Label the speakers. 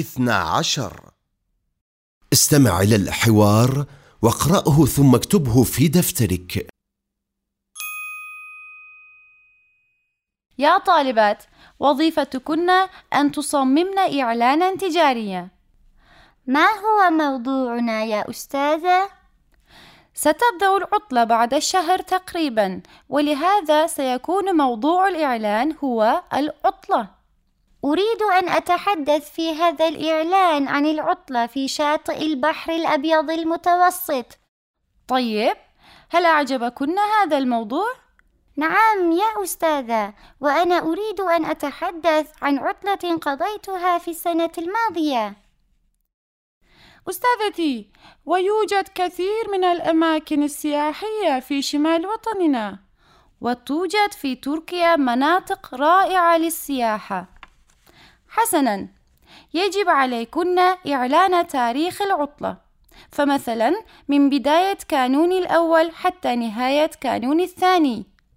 Speaker 1: اثنا عشر. استمع إلى الحوار واقرأه ثم اكتبه في دفترك.
Speaker 2: يا طالبات وظيفتكن أن تصممن إعلانا تجاريا.
Speaker 3: ما هو موضوعنا يا أستاذة؟
Speaker 2: ستبدأ العطلة بعد الشهر تقريبا ولهذا سيكون موضوع الإعلان هو العطلة.
Speaker 3: أريد أن أتحدث في هذا الإعلان عن العطلة في شاطئ البحر الأبيض المتوسط.
Speaker 2: طيب هل أعجبكن هذا الموضوع؟
Speaker 3: نعم يا أستاذة وأنا أريد أن أتحدث عن عطلة قضيتها في السنة الماضية.
Speaker 2: أستاذتي ويوجد كثير من الأماكن السياحية في شمال وطننا وتوجد في تركيا مناطق رائعة للسياحة. حسنا. يجب عليكن إعلان تاريخ العطلة. فمثلا من بداية كانون الأول حتى نهاية كانون الثاني.